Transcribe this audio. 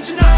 tonight.